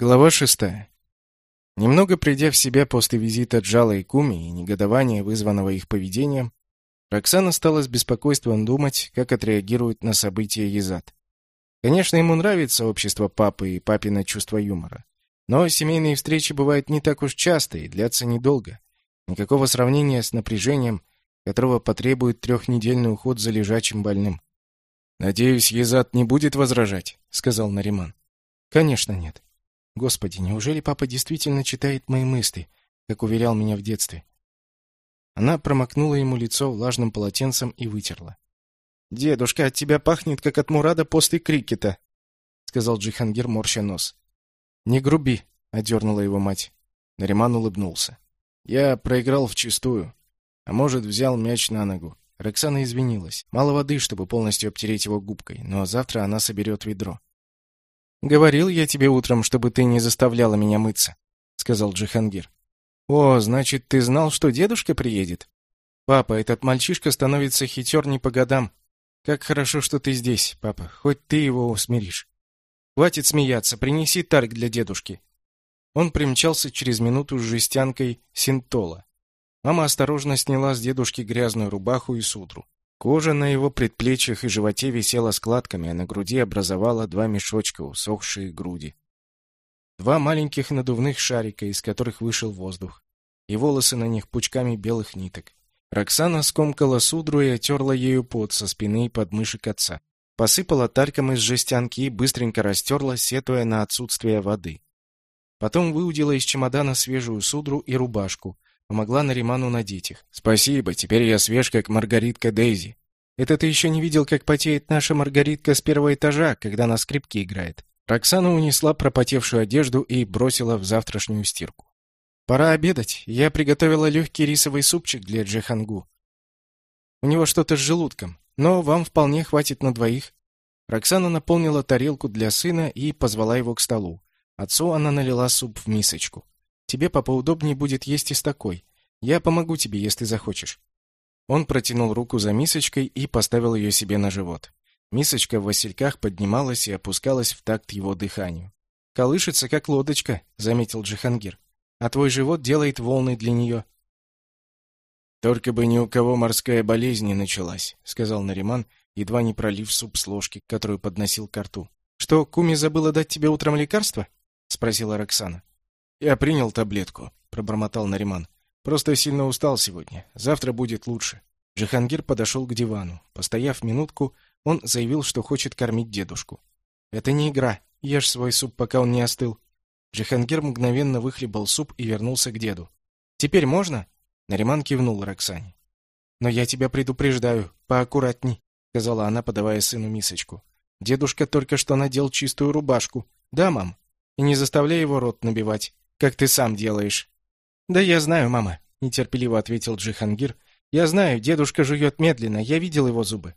Глава шестая. Немного придя в себя после визита Джала и Куми и негодования, вызванного их поведением, Роксана стала с беспокойством думать, как отреагирует на события Езад. Конечно, ему нравится общество папы и папино чувство юмора. Но семейные встречи бывают не так уж часто и длятся недолго. Никакого сравнения с напряжением, которого потребует трехнедельный уход за лежачим больным. «Надеюсь, Езад не будет возражать», — сказал Нариман. «Конечно нет. Господи, неужели папа действительно читает мои мысли, как уверял меня в детстве? Она промокнула ему лицо влажным полотенцем и вытерла. «Дедушка, от тебя пахнет, как от Мурада после крикета», — сказал Джихангир, морща нос. «Не груби», — одернула его мать. Нариман улыбнулся. «Я проиграл вчистую. А может, взял мяч на ногу». Роксана извинилась. Мало воды, чтобы полностью обтереть его губкой, но завтра она соберет ведро. «Говорил я тебе утром, чтобы ты не заставляла меня мыться», — сказал Джихангир. «О, значит, ты знал, что дедушка приедет?» «Папа, этот мальчишка становится хитер не по годам. Как хорошо, что ты здесь, папа, хоть ты его усмиришь. Хватит смеяться, принеси тарг для дедушки». Он примчался через минуту с жестянкой синтола. Мама осторожно сняла с дедушки грязную рубаху и судру. Кожа на его предплечьях и животе висела складками, а на груди образовала два мешочка, усохшие груди. Два маленьких надувных шарика, из которых вышел воздух, и волосы на них пучками белых ниток. Роксана скомкала судру и отерла ею пот со спины и подмышек отца. Посыпала тальком из жестянки и быстренько растерла, сетуя на отсутствие воды. Потом выудила из чемодана свежую судру и рубашку, Помогла Нариману надеть их. «Спасибо, теперь я свеж, как Маргаритка Дейзи». «Это ты еще не видел, как потеет наша Маргаритка с первого этажа, когда на скрипке играет». Роксана унесла пропотевшую одежду и бросила в завтрашнюю стирку. «Пора обедать. Я приготовила легкий рисовый супчик для Джихангу. У него что-то с желудком, но вам вполне хватит на двоих». Роксана наполнила тарелку для сына и позвала его к столу. Отцу она налила суп в мисочку. Тебе, папа, удобнее будет есть из такой. Я помогу тебе, если захочешь». Он протянул руку за мисочкой и поставил ее себе на живот. Мисочка в васильках поднималась и опускалась в такт его дыханию. «Колышется, как лодочка», — заметил Джихангир. «А твой живот делает волны для нее». «Только бы ни у кого морская болезнь не началась», — сказал Нариман, едва не пролив суп с ложки, которую подносил к рту. «Что, Куми забыла дать тебе утром лекарство?» — спросила Роксана. «Я принял таблетку», — пробормотал Нариман. «Просто сильно устал сегодня. Завтра будет лучше». Джихангир подошел к дивану. Постояв минутку, он заявил, что хочет кормить дедушку. «Это не игра. Ешь свой суп, пока он не остыл». Джихангир мгновенно выхлебал суп и вернулся к деду. «Теперь можно?» Нариман кивнул Роксане. «Но я тебя предупреждаю, поаккуратней», — сказала она, подавая сыну мисочку. «Дедушка только что надел чистую рубашку. Да, мам? И не заставляй его рот набивать как ты сам делаешь. Да я знаю, мама, нетерпеливо ответил Джихангир. Я знаю, дедушка жует медленно, я видел его зубы.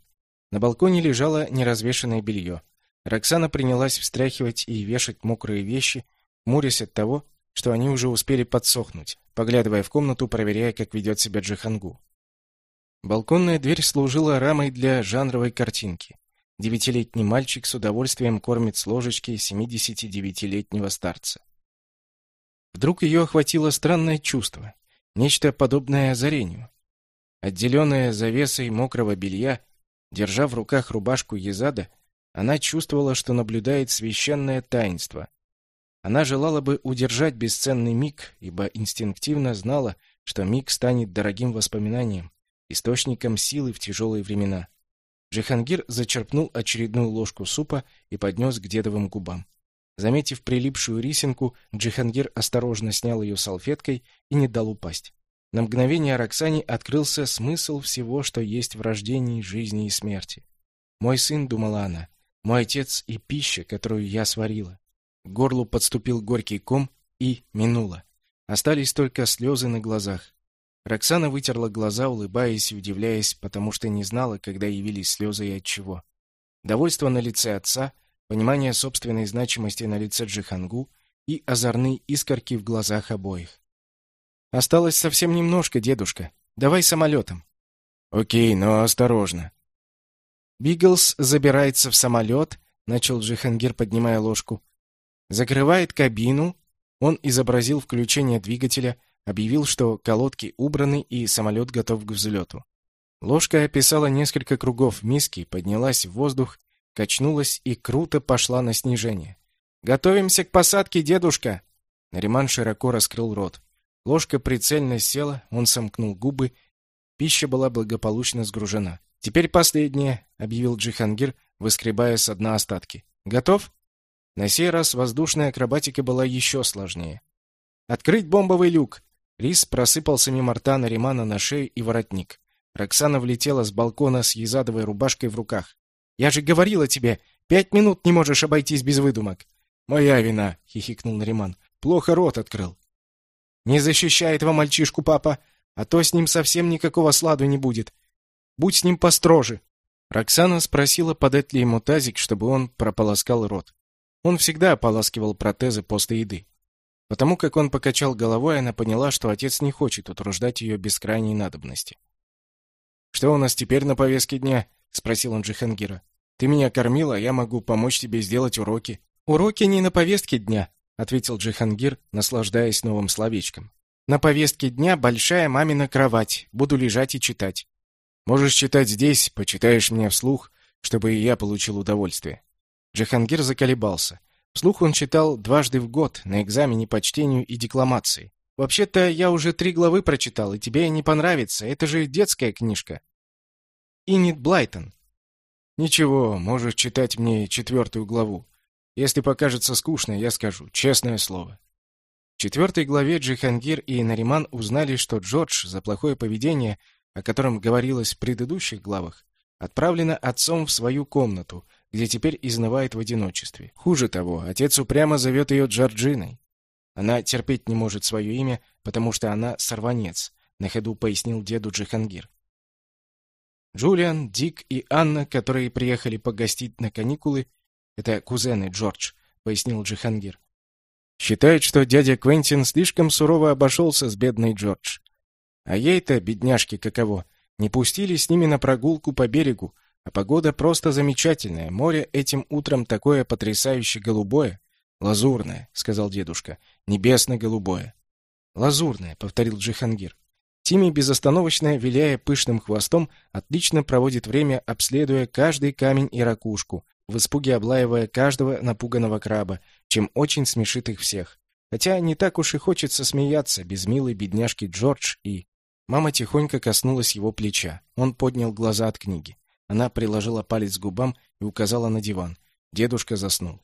На балконе лежало неразвешенное белье. Роксана принялась встряхивать и вешать мокрые вещи, мурясь от того, что они уже успели подсохнуть, поглядывая в комнату, проверяя, как ведет себя Джихангу. Балконная дверь служила рамой для жанровой картинки. Девятилетний мальчик с удовольствием кормит с ложечки семидесятидевятилетнего старца. Вдруг ее охватило странное чувство, нечто подобное озарению. Отделенная завесой мокрого белья, держа в руках рубашку Езада, она чувствовала, что наблюдает священное таинство. Она желала бы удержать бесценный миг, ибо инстинктивно знала, что миг станет дорогим воспоминанием, источником силы в тяжелые времена. Джихангир зачерпнул очередную ложку супа и поднес к дедовым губам. Заметив прилипшую рисинку, Джихангир осторожно снял ее салфеткой и не дал упасть. На мгновение Роксане открылся смысл всего, что есть в рождении, жизни и смерти. «Мой сын», — думала она, — «мой отец и пища, которую я сварила». К горлу подступил горький ком и минуло. Остались только слезы на глазах. Роксана вытерла глаза, улыбаясь и удивляясь, потому что не знала, когда явились слезы и от чего. Довольство на лице отца — понимание собственной значимости на лице Джихангу и озорные искорки в глазах обоих. «Осталось совсем немножко, дедушка. Давай самолетом». «Окей, но осторожно». «Биглс забирается в самолет», — начал Джихангир, поднимая ложку. Закрывает кабину. Он изобразил включение двигателя, объявил, что колодки убраны и самолет готов к взлету. Ложка описала несколько кругов в миске, поднялась в воздух, качнулась и круто пошла на снижение. «Готовимся к посадке, дедушка!» Нариман широко раскрыл рот. Ложка прицельно села, он сомкнул губы. Пища была благополучно сгружена. «Теперь последнее», — объявил Джихангир, выскребая с дна остатки. «Готов?» На сей раз воздушная акробатика была еще сложнее. «Открыть бомбовый люк!» Рис просыпался мимо рта Наримана на шею и воротник. Роксана влетела с балкона с езадовой рубашкой в руках. «Я же говорила тебе, пять минут не можешь обойтись без выдумок!» «Моя вина!» — хихикнул Нариман. «Плохо рот открыл». «Не защищай этого мальчишку, папа, а то с ним совсем никакого сладу не будет. Будь с ним построже!» Роксана спросила, подать ли ему тазик, чтобы он прополоскал рот. Он всегда ополаскивал протезы после еды. Потому как он покачал головой, она поняла, что отец не хочет утруждать ее без крайней надобности. «Что у нас теперь на повестке дня?» — спросил он Джихангира. «Ты меня кормила, я могу помочь тебе сделать уроки». «Уроки не на повестке дня», — ответил Джихангир, наслаждаясь новым словечком. «На повестке дня большая мамина кровать. Буду лежать и читать». «Можешь читать здесь, почитаешь мне вслух, чтобы и я получил удовольствие». Джихангир заколебался. Вслух он читал дважды в год, на экзамене по чтению и декламации. «Вообще-то я уже три главы прочитал, и тебе не понравится. Это же детская книжка». Иннет Блайтон. «Ничего, можешь читать мне четвертую главу. Если покажется скучно, я скажу, честное слово». В четвертой главе Джихангир и Нариман узнали, что Джордж за плохое поведение, о котором говорилось в предыдущих главах, отправлено отцом в свою комнату, где теперь изнывает в одиночестве. Хуже того, отец упрямо зовет ее Джорджиной. Она терпеть не может свое имя, потому что она сорванец, на ходу пояснил деду Джихангир. Джулиан, Дик и Анна, которые приехали погостить на каникулы, это кузены Джордж, пояснил Джихангир. Считают, что дядя Квентин слишком сурово обошелся с бедной Джордж. А ей-то, бедняжке каково, не пустили с ними на прогулку по берегу, а погода просто замечательная. Море этим утром такое потрясающе голубое. Лазурное, сказал дедушка. Небесно-голубое. Лазурное, повторил Джихангир. Тими безостановочно, виляя пышным хвостом, отлично проводит время, обследуя каждый камень и ракушку, в испуге облаивая каждого напуганного краба, чем очень смешит их всех. Хотя не так уж и хочется смеяться без милой бедняжки Джордж и... Мама тихонько коснулась его плеча. Он поднял глаза от книги. Она приложила палец к губам и указала на диван. Дедушка заснул.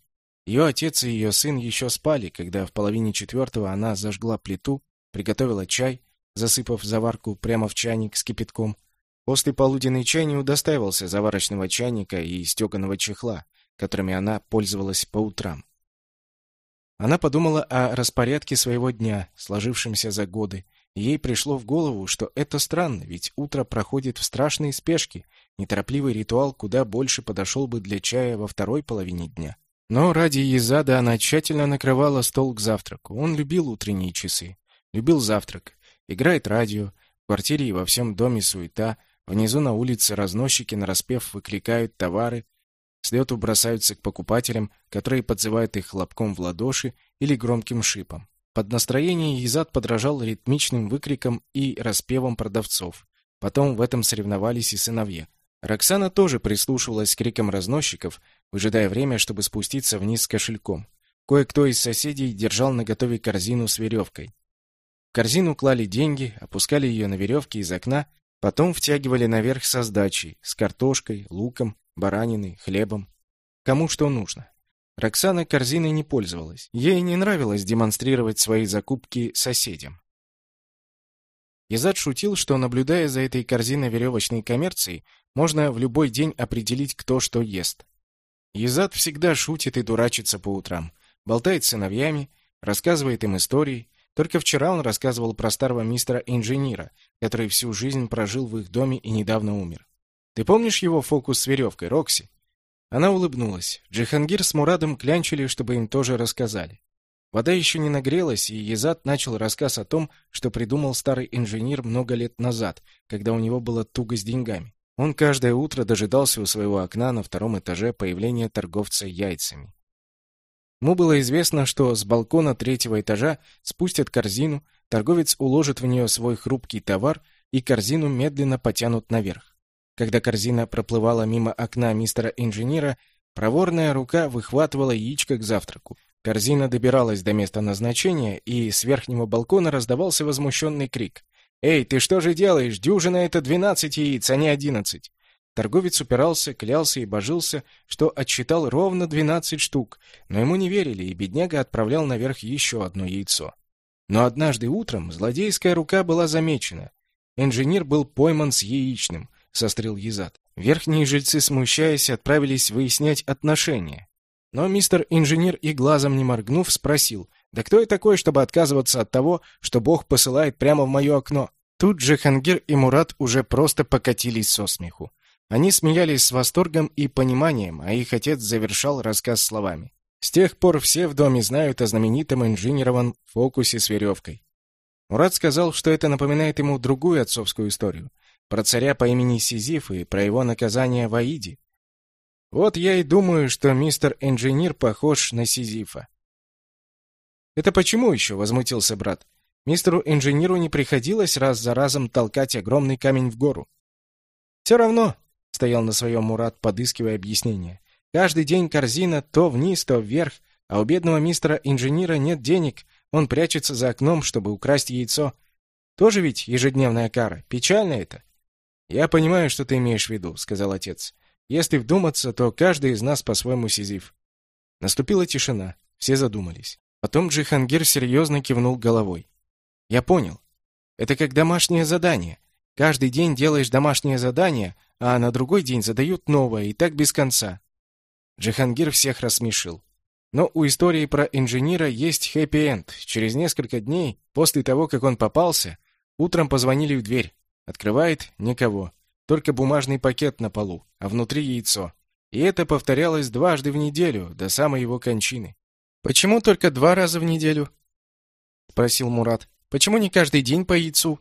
Ее отец и ее сын еще спали, когда в половине четвертого она зажгла плиту, приготовила чай, засыпав заварку прямо в чайник с кипятком. После полуденный чай не удостаивался заварочного чайника и стеганого чехла, которыми она пользовалась по утрам. Она подумала о распорядке своего дня, сложившемся за годы, ей пришло в голову, что это странно, ведь утро проходит в страшной спешке, неторопливый ритуал куда больше подошел бы для чая во второй половине дня. Но ради Езада она тщательно накрывала стол к завтраку. Он любил утренние часы, любил завтрак. Играет радио, в квартире и во всем доме суета, внизу на улице разносчики нараспев выкликают товары, с лету бросаются к покупателям, которые подзывают их хлопком в ладоши или громким шипом. Под настроение Езад подражал ритмичным выкрикам и распевам продавцов. Потом в этом соревновались и сыновья. Роксана тоже прислушивалась к крикам разносчиков, выжидая время, чтобы спуститься вниз с кошельком. Кое-кто из соседей держал наготове корзину с веревкой. В корзину клали деньги, опускали ее на веревке из окна, потом втягивали наверх со сдачей, с картошкой, луком, бараниной, хлебом. Кому что нужно. Роксана корзиной не пользовалась. Ей не нравилось демонстрировать свои закупки соседям. Езад шутил, что, наблюдая за этой корзиной веревочной коммерцией, можно в любой день определить, кто что ест. Езад всегда шутит и дурачится по утрам, болтает с сыновьями, рассказывает им истории. Только вчера он рассказывал про старого мистера-инженера, который всю жизнь прожил в их доме и недавно умер. «Ты помнишь его фокус с веревкой, Рокси?» Она улыбнулась. Джихангир с Мурадом клянчили, чтобы им тоже рассказали. Вода еще не нагрелась, и Езад начал рассказ о том, что придумал старый инженер много лет назад, когда у него было туго с деньгами. Он каждое утро дожидался у своего окна на втором этаже появления торговца яйцами. Ему было известно, что с балкона третьего этажа спустят корзину, торговец уложит в нее свой хрупкий товар, и корзину медленно потянут наверх. Когда корзина проплывала мимо окна мистера инженера, проворная рука выхватывала яичко к завтраку. Корзина добиралась до места назначения, и с верхнего балкона раздавался возмущенный крик. «Эй, ты что же делаешь? Дюжина — это двенадцать яиц, а не одиннадцать!» Торговец упирался, клялся и божился, что отсчитал ровно двенадцать штук, но ему не верили, и бедняга отправлял наверх еще одно яйцо. Но однажды утром злодейская рука была замечена. Инженер был пойман с яичным, сострил Езад. Верхние жильцы, смущаясь, отправились выяснять отношения. Но мистер инженер и глазом не моргнув спросил, «Да кто я такой, чтобы отказываться от того, что Бог посылает прямо в мое окно?» Тут же Хангир и Мурат уже просто покатились со смеху. Они смеялись с восторгом и пониманием, а их отец завершал рассказ словами. С тех пор все в доме знают о знаменитом инжинированном фокусе с веревкой. Мурат сказал, что это напоминает ему другую отцовскую историю. Про царя по имени Сизиф и про его наказание в Аиде. Вот я и думаю, что мистер Инженер похож на Сизифа. «Это почему еще?» — возмутился брат. «Мистеру Инженеру не приходилось раз за разом толкать огромный камень в гору». «Все равно», — стоял на своем Мурат, подыскивая объяснение. «Каждый день корзина то вниз, то вверх, а у бедного мистера инженера нет денег, он прячется за окном, чтобы украсть яйцо. Тоже ведь ежедневная кара. Печально это». «Я понимаю, что ты имеешь в виду», — сказал отец. «Если вдуматься, то каждый из нас по-своему сизиф». Наступила тишина. Все задумались. Потом Джихангир серьезно кивнул головой. «Я понял. Это как домашнее задание. Каждый день делаешь домашнее задание, а на другой день задают новое, и так без конца. Джихангир всех рассмешил. Но у истории про инженера есть хэппи-энд. Через несколько дней, после того, как он попался, утром позвонили в дверь. Открывает — никого. Только бумажный пакет на полу, а внутри яйцо. И это повторялось дважды в неделю, до самой его кончины. «Почему только два раза в неделю?» — спросил Мурат. «Почему не каждый день по яйцу?»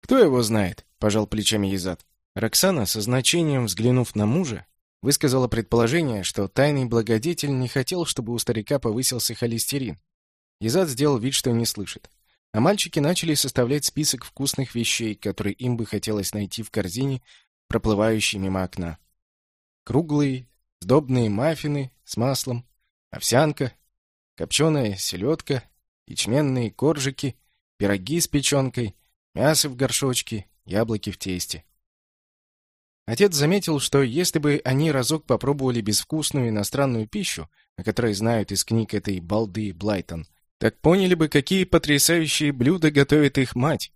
«Кто его знает?» — пожал плечами Езад. Роксана, со значением взглянув на мужа, высказала предположение, что тайный благодетель не хотел, чтобы у старика повысился холестерин. Езад сделал вид, что не слышит. А мальчики начали составлять список вкусных вещей, которые им бы хотелось найти в корзине, проплывающей мимо окна. Круглые, сдобные маффины с маслом, овсянка, копченая селедка, ячменные коржики, пироги с печенкой, мясо в горшочке, яблоки в тесте. Отец заметил, что если бы они разок попробовали безвкусную иностранную пищу, о которой знают из книг этой балды Блайтон, так поняли бы, какие потрясающие блюда готовит их мать.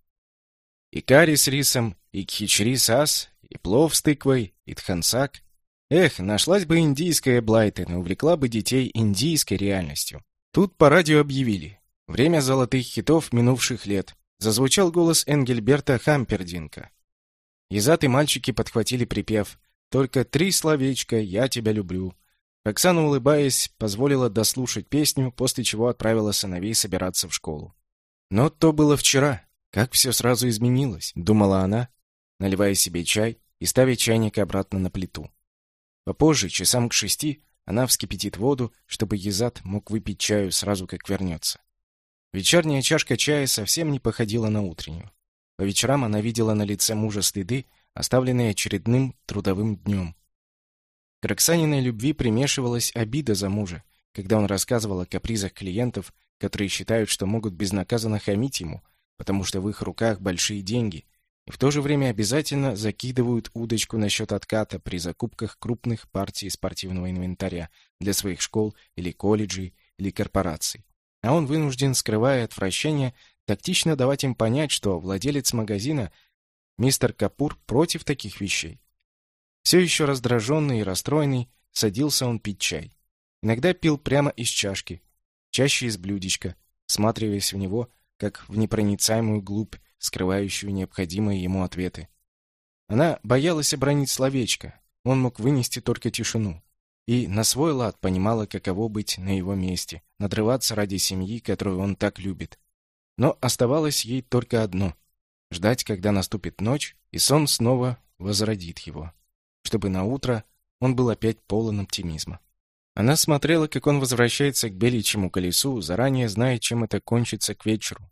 И карри с рисом, и кхичри сас, и плов с тыквой, и тхансак. Эх, нашлась бы индийская Блайтон и увлекла бы детей индийской реальностью. Тут по радио объявили. Время золотых хитов минувших лет. Зазвучал голос Энгельберта Хампердинка. Изат и мальчики подхватили припев «Только три словечка, я тебя люблю». Оксана, улыбаясь, позволила дослушать песню, после чего отправила сыновей собираться в школу. Но то было вчера. Как все сразу изменилось, думала она, наливая себе чай и ставя чайник обратно на плиту. Попозже, часам к шести, она вскипятит воду, чтобы Езат мог выпить чаю сразу, как вернется. Вечерняя чашка чая совсем не походила на утреннюю. По вечерам она видела на лице мужа следы, оставленные очередным трудовым днем. К Роксаниной любви примешивалась обида за мужа, когда он рассказывал о капризах клиентов, которые считают, что могут безнаказанно хамить ему, потому что в их руках большие деньги, и в то же время обязательно закидывают удочку насчет отката при закупках крупных партий спортивного инвентаря для своих школ или колледжей или корпораций. А он вынужден, скрывая отвращение, тактично давать им понять, что владелец магазина, мистер Капур, против таких вещей. Все еще раздраженный и расстроенный, садился он пить чай. Иногда пил прямо из чашки, чаще из блюдечка, всматриваясь в него, как в непроницаемую глубь, скрывающую необходимые ему ответы. Она боялась обронить словечко, он мог вынести только тишину. И на свой лад понимала, каково быть на его месте, надрываться ради семьи, которую он так любит. Но оставалось ей только одно — ждать, когда наступит ночь, и сон снова возродит его, чтобы на утро он был опять полон оптимизма. Она смотрела, как он возвращается к беличьему колесу, заранее зная, чем это кончится к вечеру.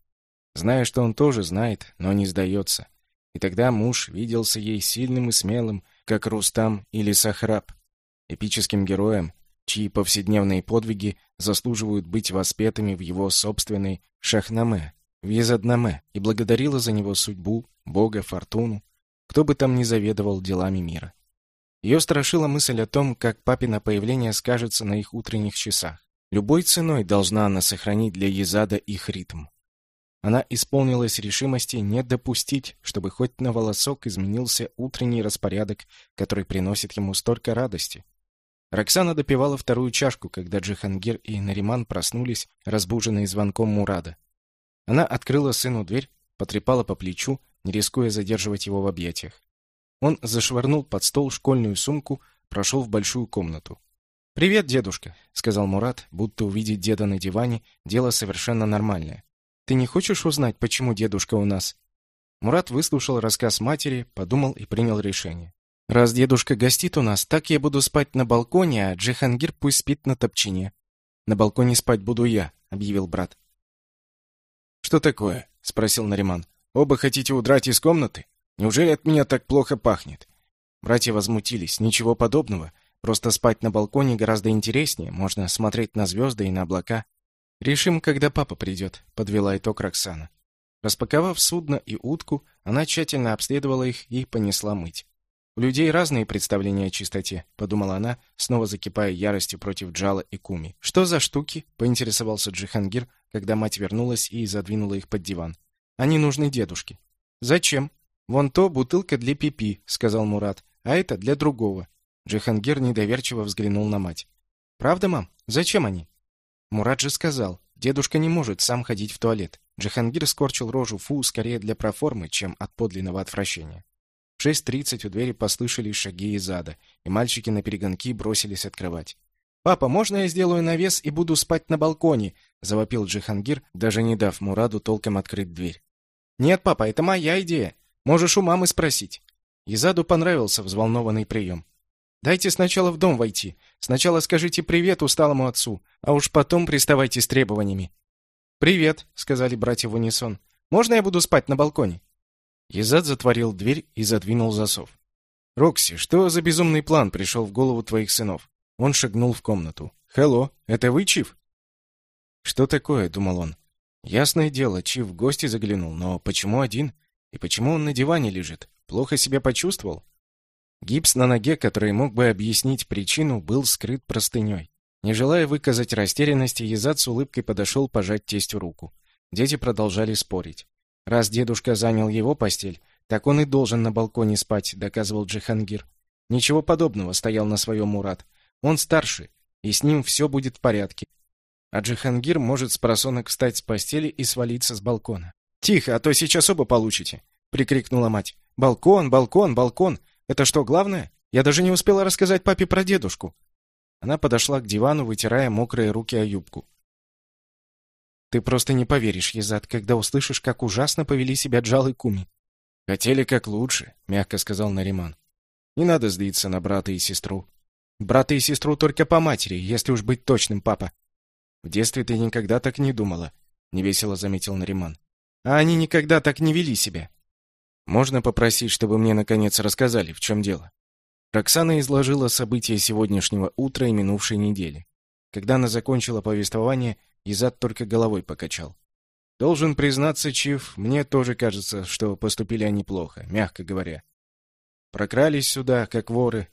Зная, что он тоже знает, но не сдается. И тогда муж виделся ей сильным и смелым, как Рустам или Сахраб, эпическим героем, чьи повседневные подвиги заслуживают быть воспетыми в его собственной Шахнаме, в Езаднаме, и благодарила за него судьбу, Бога, фортуну, кто бы там ни заведовал делами мира. Ее страшила мысль о том, как папина появление скажется на их утренних часах. Любой ценой должна она сохранить для Езада их ритм. Она исполнилась решимости не допустить, чтобы хоть на волосок изменился утренний распорядок, который приносит ему столько радости. Роксана допивала вторую чашку, когда Джихангир и Нариман проснулись, разбуженные звонком Мурада. Она открыла сыну дверь, потрепала по плечу, не рискуя задерживать его в объятиях. Он зашвырнул под стол школьную сумку, прошел в большую комнату. «Привет, дедушка», — сказал Мурат, будто увидеть деда на диване — дело совершенно нормальное. «Ты не хочешь узнать, почему дедушка у нас?» Мурат выслушал рассказ матери, подумал и принял решение. Раз дедушка гостит у нас, так я буду спать на балконе, а Джихангир пусть спит на топчине. На балконе спать буду я, объявил брат. Что такое? спросил Нариман. Оба хотите удрать из комнаты? Неужели от меня так плохо пахнет? Братья возмутились. Ничего подобного. Просто спать на балконе гораздо интереснее. Можно смотреть на звезды и на облака. Решим, когда папа придет», — подвела итог Роксана. Распаковав судно и утку, она тщательно обследовала их и понесла мыть. У людей разные представления о чистоте, подумала она, снова закипая яростью против Джала и Куми. Что за штуки? поинтересовался Джихангир, когда мать вернулась и задвинула их под диван. Они нужны дедушке. Зачем? Вон то бутылка для пипи, сказал Мурат, а это для другого. Джихангир недоверчиво взглянул на мать. Правда, мам? Зачем они? Мурат же сказал, дедушка не может сам ходить в туалет. Джихангир скорчил рожу фу скорее для проформы, чем от подлинного отвращения. В 6.30 у двери послышались шаги из ада, и мальчики на перегонки бросились открывать. «Папа, можно я сделаю навес и буду спать на балконе?» — завопил Джихангир, даже не дав Мураду толком открыть дверь. «Нет, папа, это моя идея. Можешь у мамы спросить». Изаду понравился взволнованный прием. «Дайте сначала в дом войти. Сначала скажите привет усталому отцу, а уж потом приставайте с требованиями». «Привет», — сказали братья в унисон. «Можно я буду спать на балконе?» Езад затворил дверь и задвинул засов. «Рокси, что за безумный план пришел в голову твоих сынов?» Он шагнул в комнату. «Хелло, это вы, Чиф?» «Что такое?» — думал он. «Ясное дело, Чиф в гости заглянул, но почему один? И почему он на диване лежит? Плохо себя почувствовал?» Гипс на ноге, который мог бы объяснить причину, был скрыт простыней. Не желая выказать растерянности, Езад с улыбкой подошел пожать тестю руку. Дети продолжали спорить. Раз дедушка занял его постель, так он и должен на балконе спать, доказывал Джихангир. Ничего подобного, стоял на своем Мурат. Он старше, и с ним все будет в порядке. А Джихангир может с просонок встать с постели и свалиться с балкона. «Тихо, а то сейчас оба получите!» — прикрикнула мать. «Балкон, балкон, балкон! Это что, главное? Я даже не успела рассказать папе про дедушку!» Она подошла к дивану, вытирая мокрые руки о юбку. Ты просто не поверишь, Езад, когда услышишь, как ужасно повели себя Джал и Куми. Хотели как лучше, мягко сказал Нариман. Не надо злиться на брата и сестру. Брата и сестру только по матери, если уж быть точным, папа. В детстве ты никогда так не думала, невесело заметил Нариман. А они никогда так не вели себя. Можно попросить, чтобы мне наконец рассказали, в чем дело. Роксана изложила события сегодняшнего утра и минувшей недели. Когда она закончила повествование, Изад только головой покачал. Должен признаться, Чиф, мне тоже кажется, что поступили они плохо, мягко говоря. Прокрались сюда, как воры,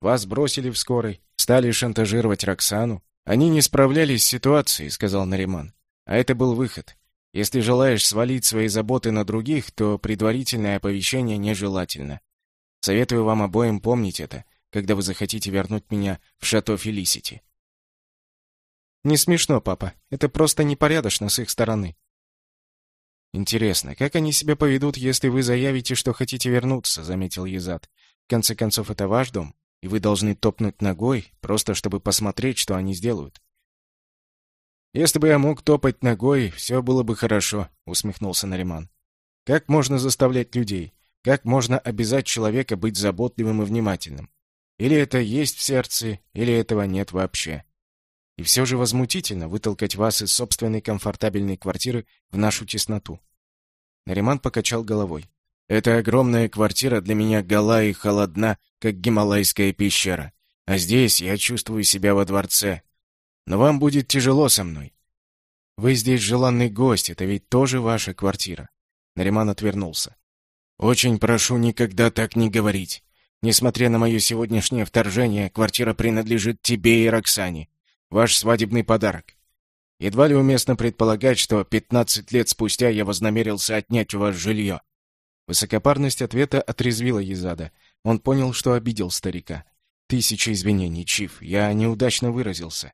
вас бросили в скорой, стали шантажировать Роксану. Они не справлялись с ситуацией, сказал Нариман. А это был выход. Если желаешь свалить свои заботы на других, то предварительное оповещение нежелательно. Советую вам обоим помнить это, когда вы захотите вернуть меня в шато Фелисити. Не смешно, папа. Это просто непорядочно с их стороны. Интересно, как они себя поведут, если вы заявите, что хотите вернуться, заметил Езад. В конце концов, это ваш дом, и вы должны топнуть ногой, просто чтобы посмотреть, что они сделают. Если бы я мог топать ногой, все было бы хорошо, усмехнулся Нариман. Как можно заставлять людей? Как можно обязать человека быть заботливым и внимательным? Или это есть в сердце, или этого нет вообще. И все же возмутительно вытолкать вас из собственной комфортабельной квартиры в нашу тесноту. Нариман покачал головой. Эта огромная квартира для меня гола и холодна, как гималайская пещера. А здесь я чувствую себя во дворце. Но вам будет тяжело со мной. Вы здесь желанный гость, это ведь тоже ваша квартира. Нариман отвернулся. Очень прошу никогда так не говорить. Несмотря на мое сегодняшнее вторжение, квартира принадлежит тебе и Роксане ваш свадебный подарок. Едва ли уместно предполагать, что 15 лет спустя я вознамерился отнять у вас жилье». Высокопарность ответа отрезвила Езада. Он понял, что обидел старика. «Тысяча извинений, Чиф, я неудачно выразился».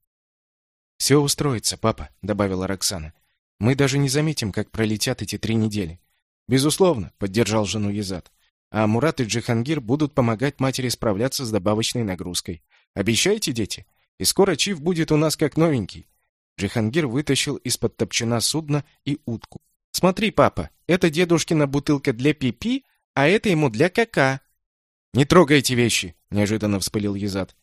«Все устроится, папа», — добавила Роксана. «Мы даже не заметим, как пролетят эти три недели». «Безусловно», — поддержал жену Езад. «А Мурат и Джихангир будут помогать матери справляться с добавочной нагрузкой. Обещаете, дети?» И скоро Чиф будет у нас как новенький. Джихангир вытащил из-под топчина судна и утку. Смотри, папа, это дедушкина бутылка для пипи, а это ему для кака. Не трогай эти вещи, неожиданно вспылил Езад.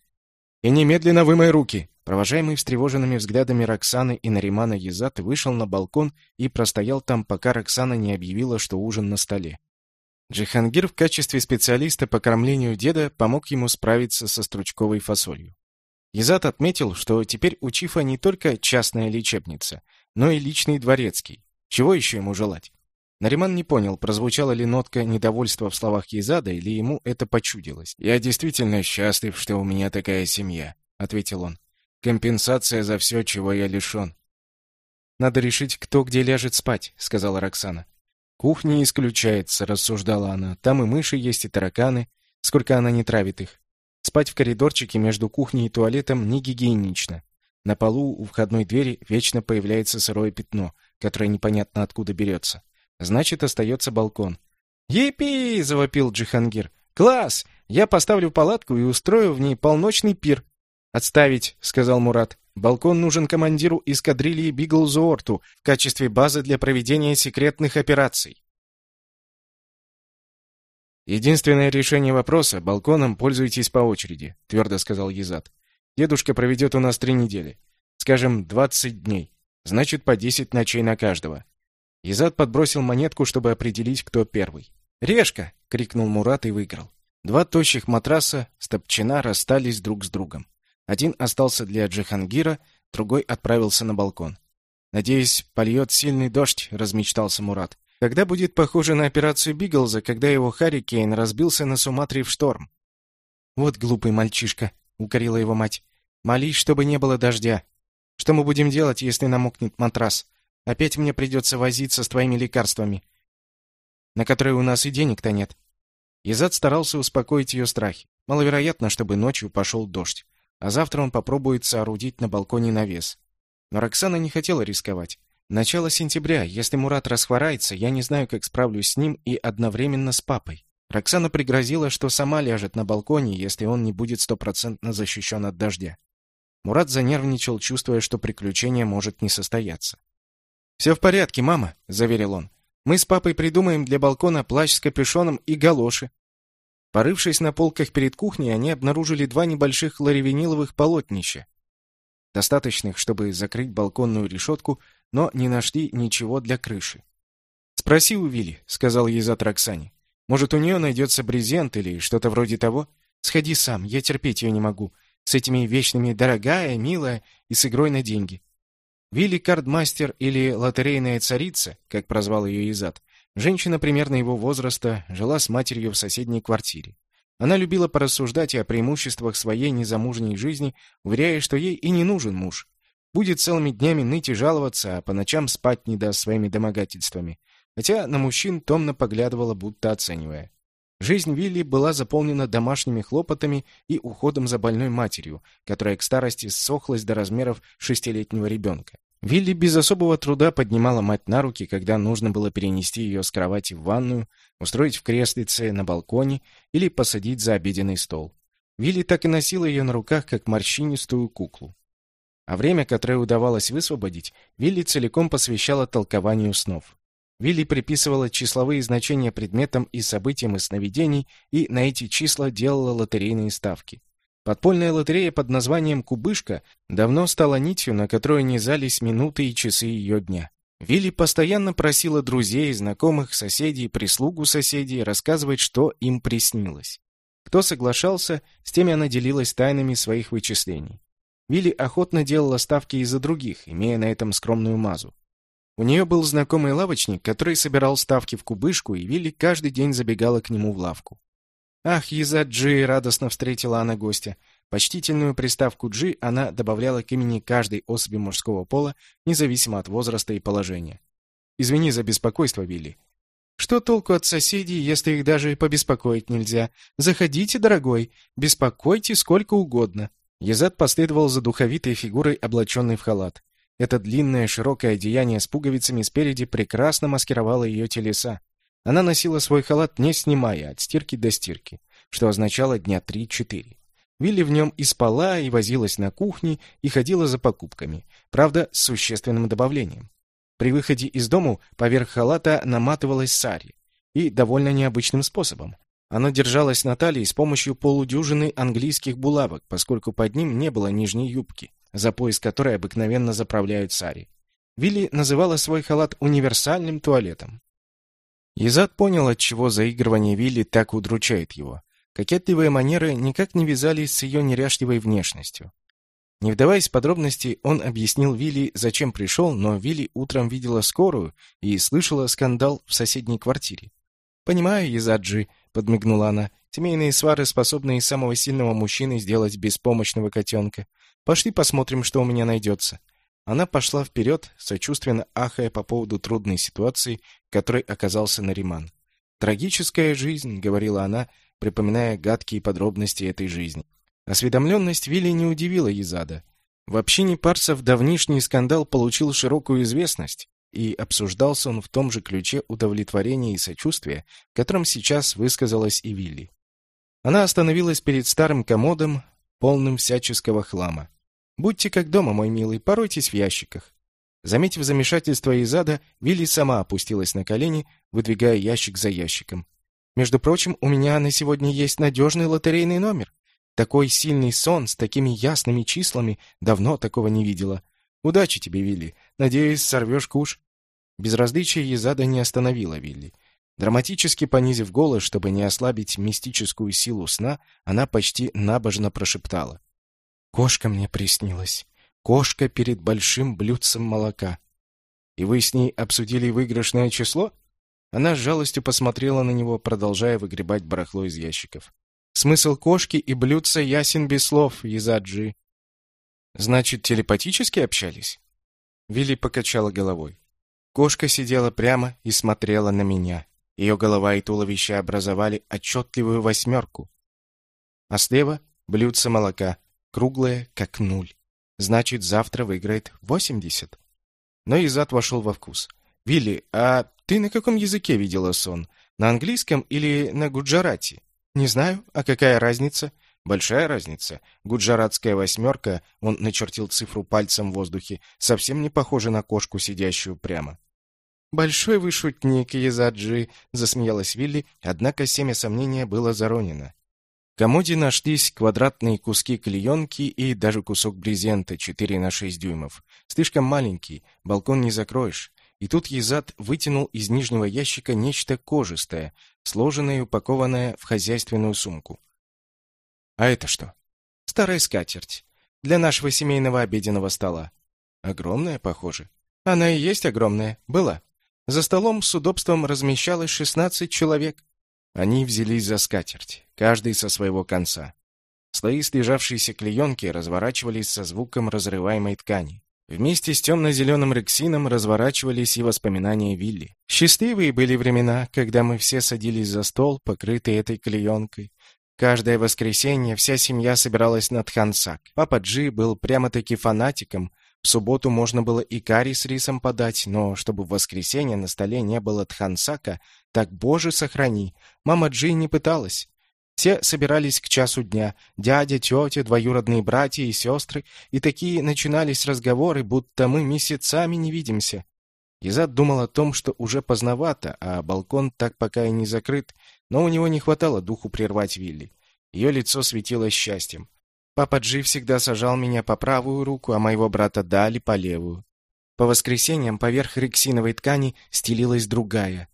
И немедленно вымой руки. Провожаемый встревоженными взглядами Роксаны и Наримана Езад вышел на балкон и простоял там, пока Роксана не объявила, что ужин на столе. Джихангир в качестве специалиста по кормлению деда помог ему справиться со стручковой фасолью. Изат отметил, что теперь у Чифа не только частная лечебница, но и личный дворецкий. Чего еще ему желать? Нариман не понял, прозвучала ли нотка недовольства в словах Езада, или ему это почудилось. «Я действительно счастлив, что у меня такая семья», — ответил он. «Компенсация за все, чего я лишен». «Надо решить, кто где ляжет спать», — сказала Роксана. «Кухня исключается», — рассуждала она. «Там и мыши есть, и тараканы. Сколько она не травит их. Спать в коридорчике между кухней и туалетом не гигиенично. На полу у входной двери вечно появляется сырое пятно, которое непонятно откуда берется. Значит, остается балкон. «Епи!» — завопил Джихангир. «Класс! Я поставлю палатку и устрою в ней полночный пир». «Отставить!» — сказал Мурат. «Балкон нужен командиру эскадрильи Биглзуорту в качестве базы для проведения секретных операций». «Единственное решение вопроса — балконом пользуйтесь по очереди», — твердо сказал Езад. «Дедушка проведет у нас три недели. Скажем, двадцать дней. Значит, по десять ночей на каждого». Езад подбросил монетку, чтобы определить, кто первый. «Решка!» — крикнул Мурат и выиграл. Два тощих матраса с топчина расстались друг с другом. Один остался для Джихангира, другой отправился на балкон. «Надеюсь, польет сильный дождь», — размечтался Мурат. Тогда будет похоже на операцию Биглза, когда его Харрикейн разбился на Суматре в шторм. Вот глупый мальчишка, укорила его мать. Молись, чтобы не было дождя. Что мы будем делать, если намокнет матрас? Опять мне придется возиться с твоими лекарствами, на которые у нас и денег-то нет. Изад старался успокоить ее страхи. Маловероятно, чтобы ночью пошел дождь, а завтра он попробует соорудить на балконе навес. Но Роксана не хотела рисковать. Начало сентября. Если Мурат расхворается, я не знаю, как справлюсь с ним и одновременно с папой. Роксана пригрозила, что сама ляжет на балконе, если он не будет стопроцентно защищен от дождя. Мурат занервничал, чувствуя, что приключение может не состояться. «Все в порядке, мама», — заверил он. «Мы с папой придумаем для балкона плащ с капюшоном и галоши». Порывшись на полках перед кухней, они обнаружили два небольших ларивиниловых полотнища, достаточных, чтобы закрыть балконную решетку но не нашли ничего для крыши. «Спроси у Вилли», — сказал ей за Роксане. «Может, у нее найдется брезент или что-то вроде того? Сходи сам, я терпеть ее не могу. С этими вечными «дорогая», «милая» и с игрой на деньги». Вилли Кардмастер или лотерейная царица, как прозвал ее Изат, женщина примерно его возраста, жила с матерью в соседней квартире. Она любила порассуждать о преимуществах своей незамужней жизни, уверяя, что ей и не нужен муж. Будет целыми днями ныть и жаловаться, а по ночам спать не даст своими домогательствами. Хотя на мужчин томно поглядывала, будто оценивая. Жизнь Вилли была заполнена домашними хлопотами и уходом за больной матерью, которая к старости ссохлась до размеров шестилетнего ребенка. Вилли без особого труда поднимала мать на руки, когда нужно было перенести ее с кровати в ванную, устроить в креслице на балконе или посадить за обеденный стол. Вилли так и носила ее на руках, как морщинистую куклу. А время, которое удавалось высвободить, Вилли целиком посвящала толкованию снов. Вилли приписывала числовые значения предметам и событиям из сновидений и на эти числа делала лотерейные ставки. Подпольная лотерея под названием «Кубышка» давно стала нитью, на которую низались минуты и часы ее дня. Вилли постоянно просила друзей, знакомых, соседей, прислугу соседей рассказывать, что им приснилось. Кто соглашался, с теми она делилась тайнами своих вычислений. Вилли охотно делала ставки из-за других, имея на этом скромную мазу. У нее был знакомый лавочник, который собирал ставки в кубышку, и Вилли каждый день забегала к нему в лавку. «Ах, Езаджи!» — радостно встретила она гостя. Почтительную приставку «джи» она добавляла к имени каждой особи мужского пола, независимо от возраста и положения. «Извини за беспокойство, Вилли». «Что толку от соседей, если их даже побеспокоить нельзя? Заходите, дорогой, беспокойте сколько угодно». Езад последовал за духовитой фигурой, облаченной в халат. Это длинное широкое одеяние с пуговицами спереди прекрасно маскировало ее телеса. Она носила свой халат, не снимая, от стирки до стирки, что означало дня три-четыре. Вилли в нем и спала, и возилась на кухне, и ходила за покупками, правда, с существенным добавлением. При выходе из дому поверх халата наматывалась сари, и довольно необычным способом. Она держалась на талии с помощью полудюжины английских булавок, поскольку под ним не было нижней юбки, за пояс которой обыкновенно заправляют сари. Вилли называла свой халат универсальным туалетом. Изад понял, отчего заигрывание Вилли так удручает его. Кокетливые манеры никак не вязались с ее неряшливой внешностью. Не вдаваясь в подробности, он объяснил Вилли, зачем пришел, но Вилли утром видела скорую и слышала скандал в соседней квартире. «Понимаю, Изаджи», — подмигнула она, — «семейные свары способны из самого сильного мужчины сделать беспомощного котенка. Пошли посмотрим, что у меня найдется». Она пошла вперед, сочувственно ахая по поводу трудной ситуации, в которой оказался Нариман. «Трагическая жизнь», — говорила она, припоминая гадкие подробности этой жизни. Осведомленность Вилли не удивила Езада. В общине парсов давнишний скандал получил широкую известность, и обсуждался он в том же ключе удовлетворения и сочувствия, которым сейчас высказалась и Вилли. Она остановилась перед старым комодом, полным всяческого хлама. Будьте как дома, мой милый, поройтесь в ящиках. Заметив замешательство Изада, Вилли сама опустилась на колени, выдвигая ящик за ящиком. Между прочим, у меня на сегодня есть надежный лотерейный номер. Такой сильный сон с такими ясными числами давно такого не видела. Удачи тебе, Вилли. Надеюсь, сорвешь куш. Безразличие Езада не остановило Вилли. Драматически понизив голос, чтобы не ослабить мистическую силу сна, она почти набожно прошептала: Кошка мне приснилась. Кошка перед большим блюдцем молока. И вы с ней обсудили выигрышное число? Она с жалостью посмотрела на него, продолжая выгребать барахло из ящиков. Смысл кошки и блюдца ясен без слов, Язаджи. Значит, телепатически общались? Вилли покачала головой. Кошка сидела прямо и смотрела на меня. Ее голова и туловище образовали отчетливую восьмерку. А слева — блюдце молока, круглое, как нуль. Значит, завтра выиграет 80. Но Изат вошел во вкус. «Вилли, а ты на каком языке видела сон? На английском или на гуджарати?» «Не знаю. А какая разница?» «Большая разница. Гуджаратская восьмерка, он начертил цифру пальцем в воздухе, совсем не похожа на кошку, сидящую прямо». «Большой вы шутник, Езаджи», — засмеялась Вилли, однако семя сомнения было заронено. В комоде нашлись квадратные куски клеенки и даже кусок брезента 4 на 6 дюймов. Слишком маленький, балкон не закроешь. И тут Езад вытянул из нижнего ящика нечто кожистое, сложенное и упакованное в хозяйственную сумку. А это что? Старая скатерть. Для нашего семейного обеденного стола. Огромная, похоже. Она и есть огромная. Была. За столом с удобством размещалось 16 человек. Они взялись за скатерть, каждый со своего конца. Слои слежавшейся клеенки разворачивались со звуком разрываемой ткани. Вместе с темно-зеленым рексином разворачивались и воспоминания Вилли. Счастливые были времена, когда мы все садились за стол, покрытый этой клеенкой. Каждое воскресенье вся семья собиралась на Тхансак. Папа Джи был прямо-таки фанатиком, в субботу можно было и карри с рисом подать, но чтобы в воскресенье на столе не было тхансака, так, боже, сохрани. Мама Джи не пыталась. Все собирались к часу дня. Дядя, тетя, двоюродные братья и сестры. И такие начинались разговоры, будто мы месяцами не видимся. Изад думал о том, что уже поздновато, а балкон так пока и не закрыт, но у него не хватало духу прервать Вилли. Ее лицо светилось счастьем. Папа Джи всегда сажал меня по правую руку, а моего брата Дали по левую. По воскресеньям поверх рексиновой ткани стелилась другая,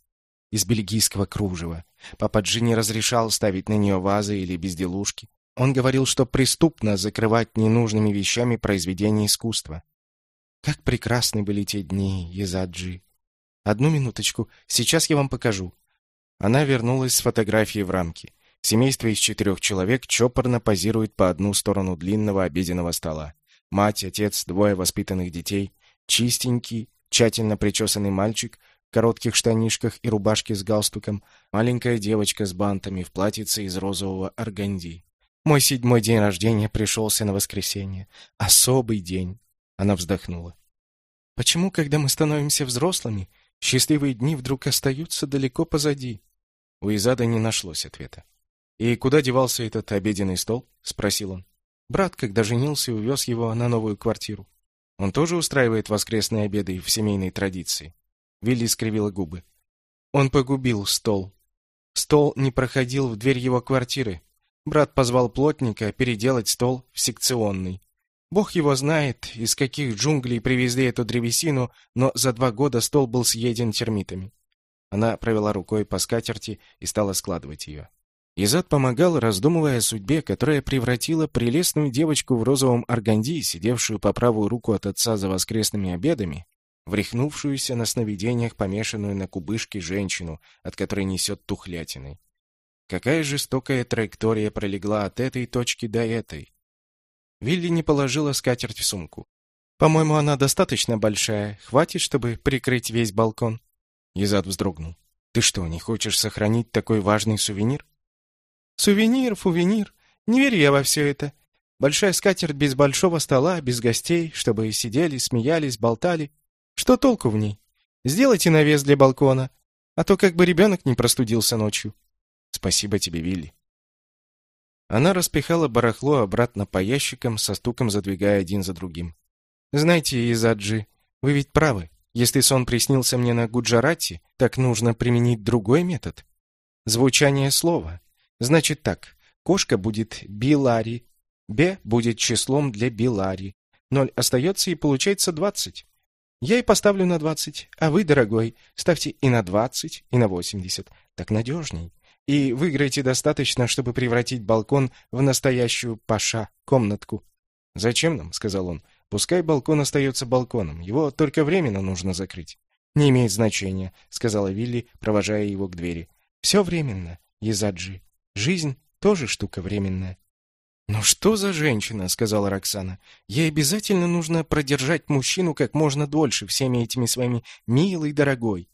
из бельгийского кружева. Папа Джи не разрешал ставить на нее вазы или безделушки. Он говорил, что преступно закрывать ненужными вещами произведения искусства. Как прекрасны были те дни, Езаджи. Одну минуточку, сейчас я вам покажу. Она вернулась с фотографией в рамке. Семейство из четырех человек чопорно позирует по одну сторону длинного обеденного стола. Мать, отец, двое воспитанных детей, чистенький, тщательно причесанный мальчик в коротких штанишках и рубашке с галстуком, маленькая девочка с бантами в платьице из розового органди. Мой седьмой день рождения пришелся на воскресенье. Особый день. Она вздохнула. Почему, когда мы становимся взрослыми, счастливые дни вдруг остаются далеко позади? У Изада не нашлось ответа. «И куда девался этот обеденный стол?» — спросил он. Брат, когда женился, увез его на новую квартиру. Он тоже устраивает воскресные обеды в семейной традиции. Вилли скривила губы. Он погубил стол. Стол не проходил в дверь его квартиры. Брат позвал плотника переделать стол в секционный. Бог его знает, из каких джунглей привезли эту древесину, но за два года стол был съеден термитами. Она провела рукой по скатерти и стала складывать ее. Изад помогал, раздумывая о судьбе, которая превратила прелестную девочку в розовом органди, сидевшую по правую руку от отца за воскресными обедами, в рехнувшуюся на сновидениях помешанную на кубышке женщину, от которой несет тухлятиной. Какая жестокая траектория пролегла от этой точки до этой. Вилли не положила скатерть в сумку. «По-моему, она достаточно большая. Хватит, чтобы прикрыть весь балкон». Изад вздрогнул. «Ты что, не хочешь сохранить такой важный сувенир?» Сувенир, фувенир. Не верю я во все это. Большая скатерть без большого стола, без гостей, чтобы сидели, смеялись, болтали. Что толку в ней? Сделайте навес для балкона, а то как бы ребенок не простудился ночью. Спасибо тебе, Вилли. Она распихала барахло обратно по ящикам, со стуком задвигая один за другим. Знаете, Изаджи, вы ведь правы. Если сон приснился мне на Гуджарате, так нужно применить другой метод. Звучание слова. Значит так, кошка будет билари, б будет числом для билари, ноль остается и получается двадцать. Я и поставлю на двадцать, а вы, дорогой, ставьте и на двадцать, и на восемьдесят. Так надежней. И выиграйте достаточно, чтобы превратить балкон в настоящую паша, комнатку. «Зачем нам?» — сказал он. «Пускай балкон остается балконом, его только временно нужно закрыть». «Не имеет значения», — сказала Вилли, провожая его к двери. «Все временно, Езаджи». Жизнь тоже штука временная. «Ну что за женщина?» — сказала Роксана. «Ей обязательно нужно продержать мужчину как можно дольше всеми этими своими «милый, дорогой».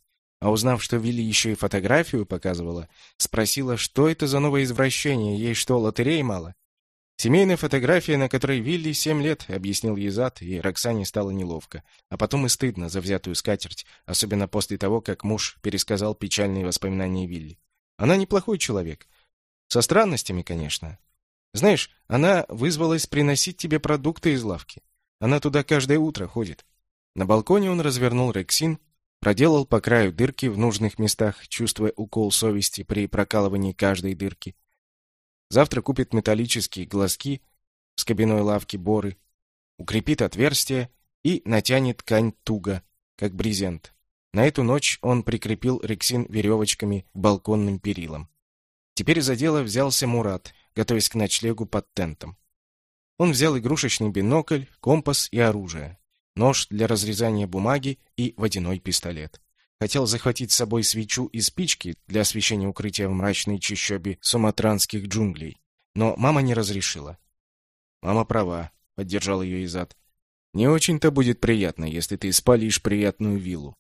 А узнав, что Вилли еще и фотографию показывала, спросила, что это за новое извращение, ей что, лотерей мало? «Семейная фотография, на которой Вилли семь лет», — объяснил Езат, и Роксане стало неловко. А потом и стыдно за взятую скатерть, особенно после того, как муж пересказал печальные воспоминания Вилли. Она неплохой человек, со странностями, конечно. Знаешь, она вызвалась приносить тебе продукты из лавки. Она туда каждое утро ходит. На балконе он развернул рексин, проделал по краю дырки в нужных местах, чувствуя укол совести при прокалывании каждой дырки. Завтра купит металлические глазки с кабиной лавки Боры, укрепит отверстие и натянет ткань туго, как брезент. На эту ночь он прикрепил рексин веревочками к балконным перилам. Теперь за дело взялся Мурат, готовясь к ночлегу под тентом. Он взял игрушечный бинокль, компас и оружие, нож для разрезания бумаги и водяной пистолет. Хотел захватить с собой свечу и спички для освещения укрытия в мрачной чащобе суматранских джунглей, но мама не разрешила. «Мама права», — поддержал ее Изад. «Не очень-то будет приятно, если ты спалишь приятную виллу».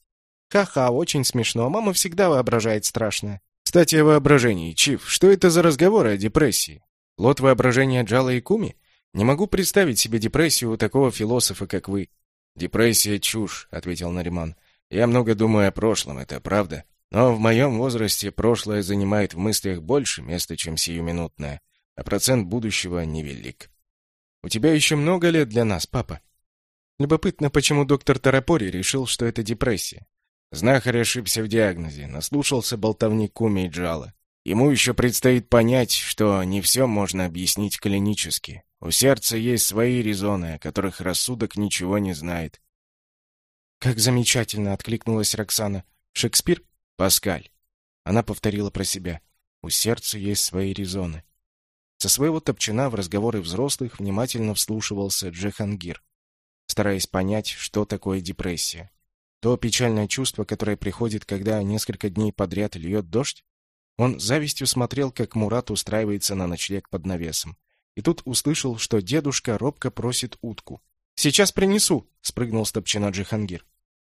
«Ха-ха, очень смешно. Мама всегда воображает страшное». Кстати, о воображении. Чиф, что это за разговоры о депрессии? Лот воображения Джала и Куми? Не могу представить себе депрессию у такого философа, как вы. Депрессия — чушь, — ответил Нариман. Я много думаю о прошлом, это правда. Но в моем возрасте прошлое занимает в мыслях больше места, чем сиюминутное, а процент будущего невелик. У тебя еще много лет для нас, папа. Любопытно, почему доктор Тарапори решил, что это депрессия. Знахарь ошибся в диагнозе, наслушался болтовни Куми и Джала. Ему еще предстоит понять, что не все можно объяснить клинически. У сердца есть свои резоны, о которых рассудок ничего не знает. Как замечательно откликнулась Роксана. Шекспир? Паскаль. Она повторила про себя. У сердца есть свои резоны. Со своего топчина в разговоры взрослых внимательно вслушивался Джехангир, стараясь понять, что такое депрессия. То печальное чувство, которое приходит, когда несколько дней подряд льет дождь? Он завистью смотрел, как Мурат устраивается на ночлег под навесом. И тут услышал, что дедушка робко просит утку. «Сейчас принесу!» — спрыгнул с топчина Джихангир.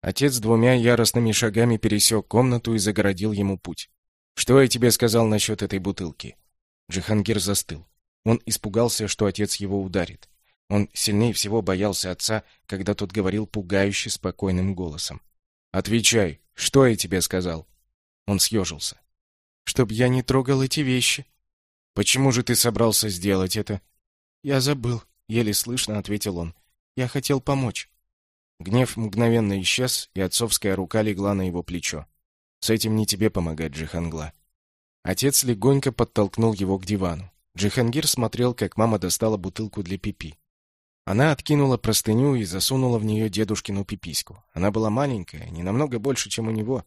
Отец двумя яростными шагами пересек комнату и загородил ему путь. «Что я тебе сказал насчет этой бутылки?» Джихангир застыл. Он испугался, что отец его ударит. Он сильнее всего боялся отца, когда тот говорил пугающе спокойным голосом. «Отвечай, что я тебе сказал?» Он съежился. «Чтоб я не трогал эти вещи». «Почему же ты собрался сделать это?» «Я забыл», — еле слышно ответил он. «Я хотел помочь». Гнев мгновенно исчез, и отцовская рука легла на его плечо. «С этим не тебе помогать, Джихангла». Отец легонько подтолкнул его к дивану. Джихангир смотрел, как мама достала бутылку для пипи. Она откинула простыню и засунула в нее дедушкину пипиську. Она была маленькая, не намного больше, чем у него.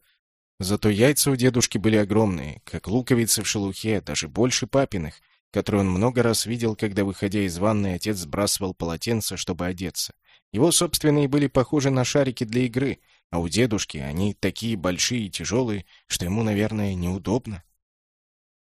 Зато яйца у дедушки были огромные, как луковицы в шелухе, даже больше папиных, которые он много раз видел, когда, выходя из ванной, отец сбрасывал полотенце, чтобы одеться. Его собственные были похожи на шарики для игры, а у дедушки они такие большие и тяжелые, что ему, наверное, неудобно.